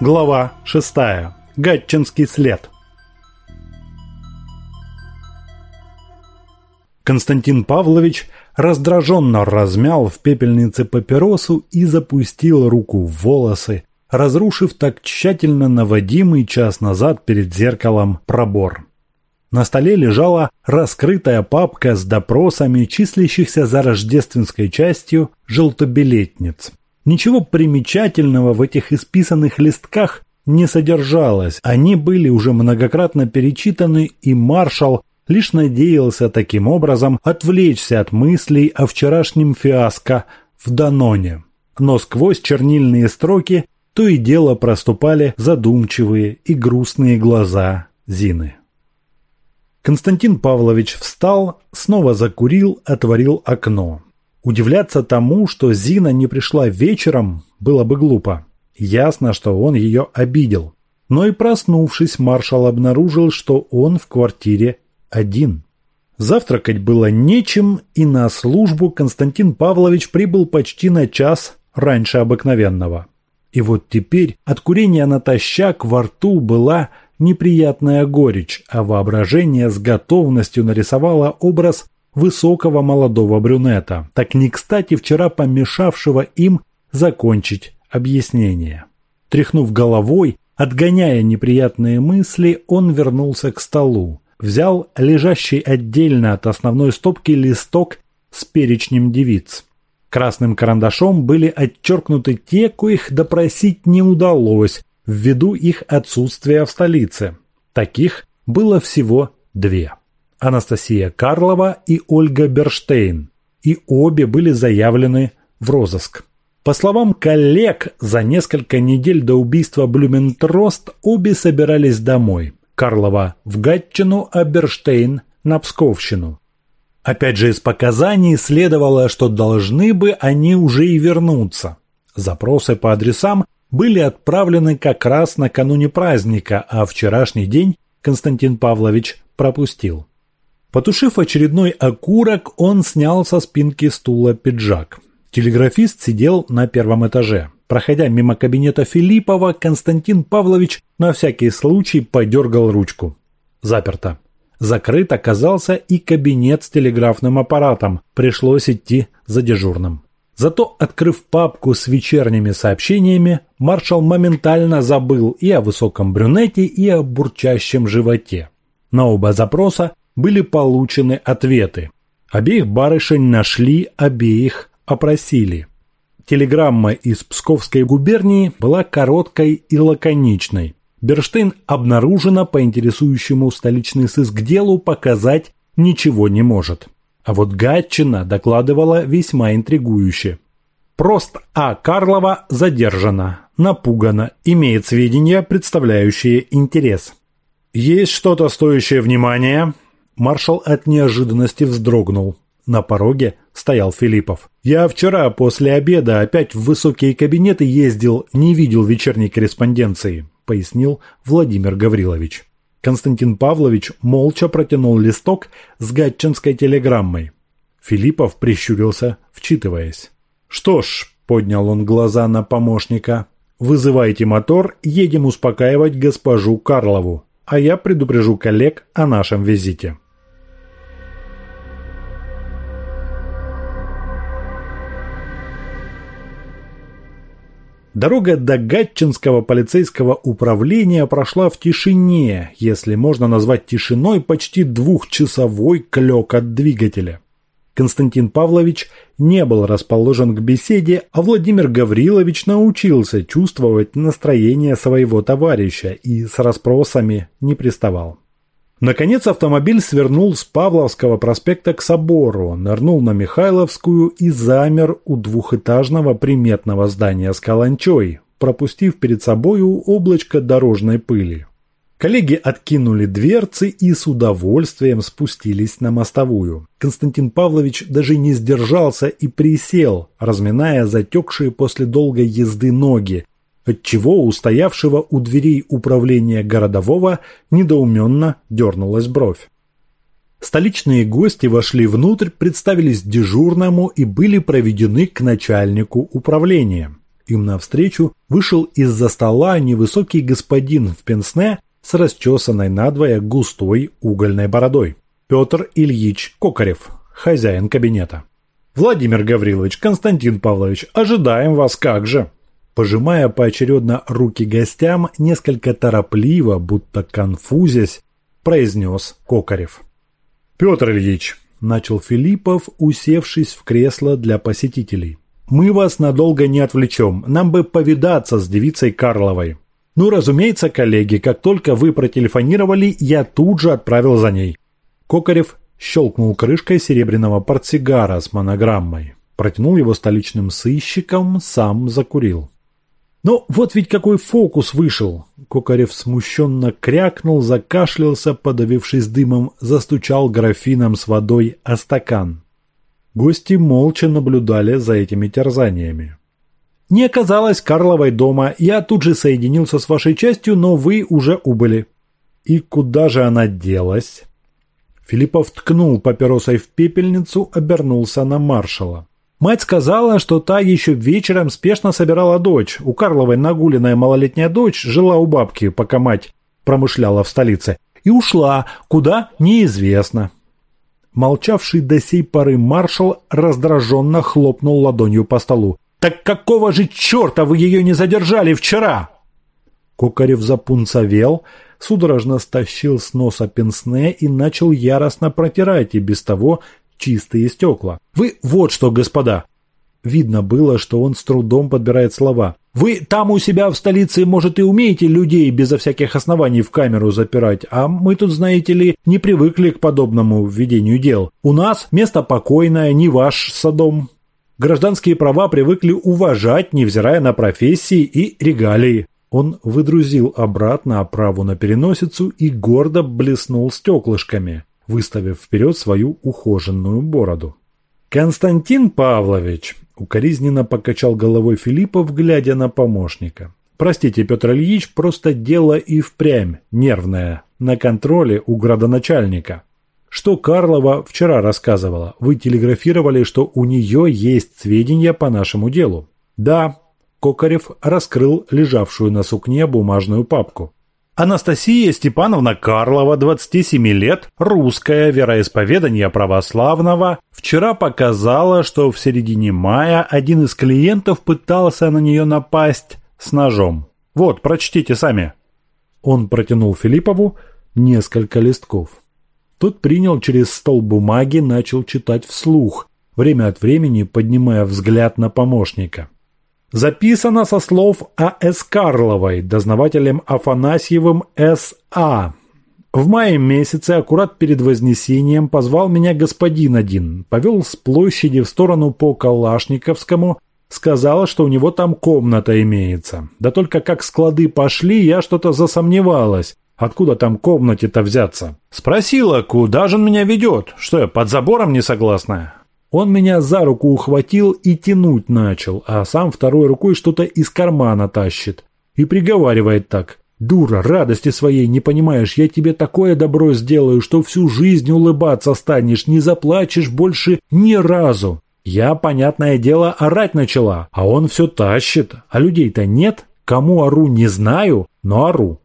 Глава 6. Гатчинский след. Константин Павлович раздраженно размял в пепельнице папиросу и запустил руку в волосы, разрушив так тщательно наводимый час назад перед зеркалом пробор. На столе лежала раскрытая папка с допросами, числящихся за рождественской частью желтобилетниц. Ничего примечательного в этих исписанных листках не содержалось, они были уже многократно перечитаны, и маршал лишь надеялся таким образом отвлечься от мыслей о вчерашнем фиаско в Даноне. Но сквозь чернильные строки то и дело проступали задумчивые и грустные глаза Зины. Константин Павлович встал, снова закурил, отворил окно. Удивляться тому, что Зина не пришла вечером, было бы глупо. Ясно, что он ее обидел. Но и проснувшись, маршал обнаружил, что он в квартире один. Завтракать было нечем, и на службу Константин Павлович прибыл почти на час раньше обыкновенного. И вот теперь от курения натощак во рту была неприятная горечь, а воображение с готовностью нарисовало образ высокого молодого брюнета, так не кстати вчера помешавшего им закончить объяснение. Тряхнув головой, отгоняя неприятные мысли, он вернулся к столу, взял лежащий отдельно от основной стопки листок с перечнем девиц. Красным карандашом были отчеркнуты те, коих допросить не удалось, ввиду их отсутствия в столице. Таких было всего две. Анастасия Карлова и Ольга Берштейн, и обе были заявлены в розыск. По словам коллег, за несколько недель до убийства Блюментрост обе собирались домой. Карлова в Гатчину, а Берштейн на Псковщину. Опять же из показаний следовало, что должны бы они уже и вернуться. Запросы по адресам были отправлены как раз накануне праздника, а вчерашний день Константин Павлович пропустил. Потушив очередной окурок, он снял со спинки стула пиджак. Телеграфист сидел на первом этаже. Проходя мимо кабинета Филиппова, Константин Павлович на всякий случай подергал ручку. Заперто. Закрыт оказался и кабинет с телеграфным аппаратом. Пришлось идти за дежурным. Зато, открыв папку с вечерними сообщениями, маршал моментально забыл и о высоком брюнете, и о бурчащем животе. На оба запроса были получены ответы. Обеих барышень нашли, обеих опросили. Телеграмма из Псковской губернии была короткой и лаконичной. Берштейн обнаружена по интересующему столичный сыск делу показать ничего не может. А вот Гатчина докладывала весьма интригующе. Прост А. Карлова задержана, напугана, имеет сведения, представляющие интерес. Есть что-то стоящее внимания? Маршал от неожиданности вздрогнул. На пороге стоял Филиппов. «Я вчера после обеда опять в высокие кабинеты ездил, не видел вечерней корреспонденции», пояснил Владимир Гаврилович. Константин Павлович молча протянул листок с гатчинской телеграммой. Филиппов прищурился, вчитываясь. «Что ж», — поднял он глаза на помощника, — «вызывайте мотор, едем успокаивать госпожу Карлову, а я предупрежу коллег о нашем визите». Дорога до Гатчинского полицейского управления прошла в тишине, если можно назвать тишиной почти двухчасовой клёк от двигателя. Константин Павлович не был расположен к беседе, а Владимир Гаврилович научился чувствовать настроение своего товарища и с расспросами не приставал. Наконец автомобиль свернул с Павловского проспекта к собору, нырнул на Михайловскую и замер у двухэтажного приметного здания с каланчой, пропустив перед собою облачко дорожной пыли. Коллеги откинули дверцы и с удовольствием спустились на мостовую. Константин Павлович даже не сдержался и присел, разминая затекшие после долгой езды ноги, отчего у стоявшего у дверей управления городового недоуменно дернулась бровь. Столичные гости вошли внутрь, представились дежурному и были проведены к начальнику управления. Им навстречу вышел из-за стола невысокий господин в пенсне с расчесанной надвое густой угольной бородой. Петр Ильич Кокарев, хозяин кабинета. «Владимир Гаврилович, Константин Павлович, ожидаем вас как же!» Пожимая поочередно руки гостям, несколько торопливо, будто конфузясь, произнес Кокарев. «Петр Ильич», – начал Филиппов, усевшись в кресло для посетителей. «Мы вас надолго не отвлечем, нам бы повидаться с девицей Карловой. Ну, разумеется, коллеги, как только вы протелефонировали, я тут же отправил за ней». Кокарев щелкнул крышкой серебряного портсигара с монограммой, протянул его столичным сыщикам, сам закурил. Но вот ведь какой фокус вышел! Кокарев смущенно крякнул, закашлялся, подавившись дымом, застучал графином с водой о стакан. Гости молча наблюдали за этими терзаниями. «Не оказалось Карловой дома. Я тут же соединился с вашей частью, но вы уже убыли». «И куда же она делась?» Филиппов ткнул папиросой в пепельницу, обернулся на маршала. Мать сказала, что та еще вечером спешно собирала дочь. У Карловой нагуленная малолетняя дочь жила у бабки, пока мать промышляла в столице. И ушла, куда – неизвестно. Молчавший до сей поры маршал раздраженно хлопнул ладонью по столу. «Так какого же черта вы ее не задержали вчера?» Кокарев запунцовел, судорожно стащил с носа пенсне и начал яростно протирать и без того чистые стекла. Вы вот что, господа. Видно было, что он с трудом подбирает слова. Вы там у себя в столице, может, и умеете людей безо всяких оснований в камеру запирать, а мы тут, знаете ли, не привыкли к подобному введению дел. У нас место покойное, не ваш садом. Гражданские права привыкли уважать, невзирая на профессии и регалии. Он выдрузил обратно оправу на переносицу и гордо блеснул стеклышками выставив вперед свою ухоженную бороду. «Константин Павлович!» – укоризненно покачал головой Филиппов, глядя на помощника. «Простите, Петр Ильич, просто дело и впрямь нервное, на контроле у градоначальника. Что Карлова вчера рассказывала? Вы телеграфировали, что у нее есть сведения по нашему делу». «Да». Кокарев раскрыл лежавшую на сукне бумажную папку. Анастасия Степановна Карлова, 27 лет, русская, вероисповедание православного, вчера показала, что в середине мая один из клиентов пытался на нее напасть с ножом. Вот, прочтите сами. Он протянул Филиппову несколько листков. Тот принял через стол бумаги, начал читать вслух, время от времени поднимая взгляд на помощника. Записано со слов А.С. Карловой, дознавателем Афанасьевым С.А. В мае месяце, аккурат перед Вознесением, позвал меня господин один, повел с площади в сторону по Калашниковскому, сказал, что у него там комната имеется. Да только как склады пошли, я что-то засомневалась. Откуда там комнате-то взяться? Спросила, куда же он меня ведет? Что я, под забором не согласна? Он меня за руку ухватил и тянуть начал, а сам второй рукой что-то из кармана тащит. И приговаривает так. «Дура, радости своей не понимаешь, я тебе такое добро сделаю, что всю жизнь улыбаться станешь, не заплачешь больше ни разу». Я, понятное дело, орать начала, а он все тащит, а людей-то нет. Кому ору, не знаю, но ору.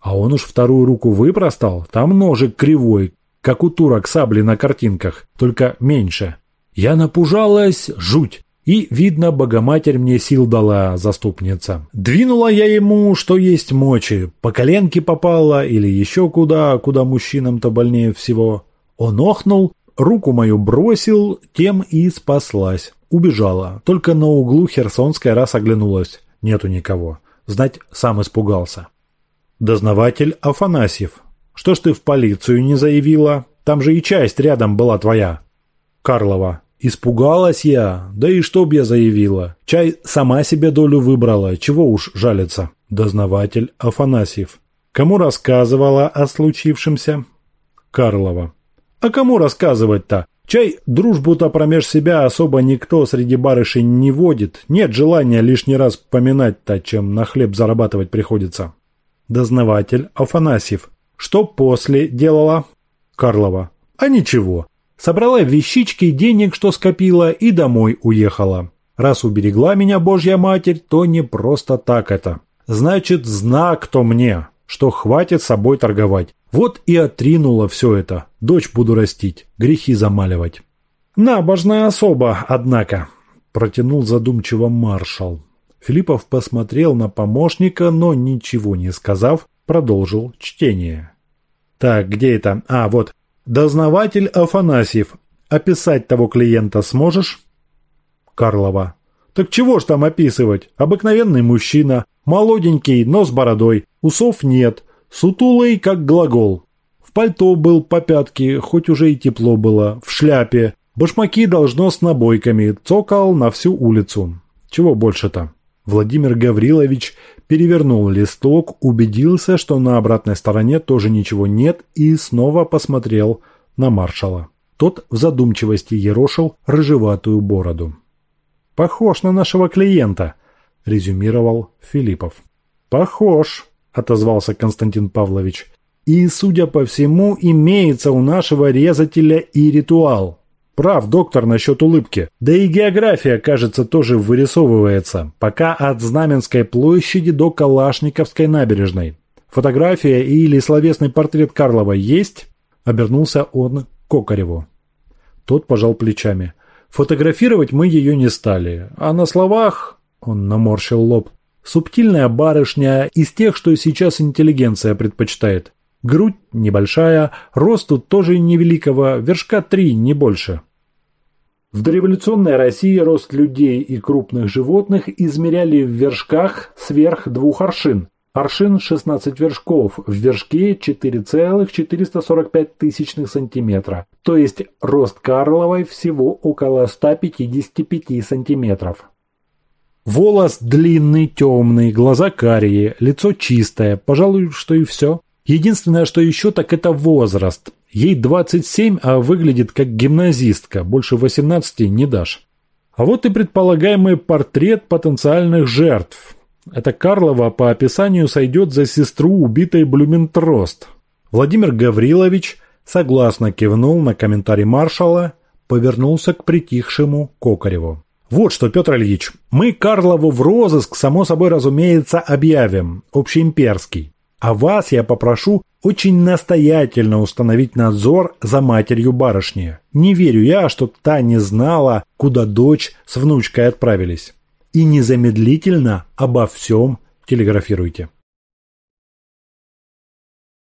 А он уж вторую руку выпростал, там ножик кривой, как у турок сабли на картинках, только меньше. Я напужалась, жуть. И, видно, Богоматерь мне сил дала, заступница. Двинула я ему, что есть мочи. По коленке попала или еще куда, куда мужчинам-то больнее всего. Он охнул, руку мою бросил, тем и спаслась. Убежала. Только на углу Херсонская раз оглянулась. Нету никого. Знать, сам испугался. Дознаватель Афанасьев. Что ж ты в полицию не заявила? Там же и часть рядом была твоя. Карлова. Испугалась я, да и что б я заявила. Чай сама себе долю выбрала, чего уж жалиться. Дознаватель Афанасьев. Кому рассказывала о случившемся? Карлова. А кому рассказывать-то? Чай дружбу-то промеж себя особо никто среди барышень не водит. Нет желания лишний раз поминать-то, чем на хлеб зарабатывать приходится. Дознаватель Афанасьев. Что после делала? Карлова. А ничего. Собрала вещички, денег, что скопила, и домой уехала. Раз уберегла меня Божья Матерь, то не просто так это. Значит, знак то мне, что хватит собой торговать. Вот и отринула все это. Дочь буду растить, грехи замаливать. Набожная особа, однако, протянул задумчиво маршал. Филиппов посмотрел на помощника, но ничего не сказав, продолжил чтение. Так, где это? А, вот. Дознаватель Афанасьев. Описать того клиента сможешь? Карлова. Так чего ж там описывать? Обыкновенный мужчина, молоденький, но с бородой, усов нет, сутулый, как глагол. В пальто был по пятке, хоть уже и тепло было, в шляпе, башмаки должно с набойками, цокал на всю улицу. Чего больше-то? Владимир Гаврилович перевернул листок, убедился, что на обратной стороне тоже ничего нет и снова посмотрел на маршала. Тот в задумчивости ерошил рыжеватую бороду. «Похож на нашего клиента», – резюмировал Филиппов. «Похож», – отозвался Константин Павлович. «И, судя по всему, имеется у нашего резателя и ритуал. Прав доктор насчет улыбки. Да и география, кажется, тоже вырисовывается. Пока от Знаменской площади до Калашниковской набережной. Фотография или словесный портрет Карлова есть?» Обернулся он к Кокареву. Тот пожал плечами. Фотографировать мы ее не стали. А на словах... Он наморщил лоб. Субтильная барышня из тех, что сейчас интеллигенция предпочитает. Грудь небольшая, рост тут тоже невеликого, вершка три, не больше. В дореволюционной России рост людей и крупных животных измеряли в вершках сверх двух аршин. Аршин 16 вершков, в вершке 4,445 тысячных сантиметра, то есть рост Карловой всего около 155 сантиметров. Волос длинный, темный, глаза карие, лицо чистое, пожалуй, что и все. Единственное, что еще, так это возраст. Ей 27, а выглядит как гимназистка, больше 18 не дашь. А вот и предполагаемый портрет потенциальных жертв. Это Карлова по описанию сойдет за сестру убитой Блюментрост. Владимир Гаврилович согласно кивнул на комментарий маршала, повернулся к притихшему Кокареву. «Вот что, Петр Ильич, мы Карлову в розыск, само собой разумеется, объявим, общеимперский. А вас я попрошу очень настоятельно установить надзор за матерью барышни. Не верю я, что та не знала, куда дочь с внучкой отправились. И незамедлительно обо всем телеграфируйте.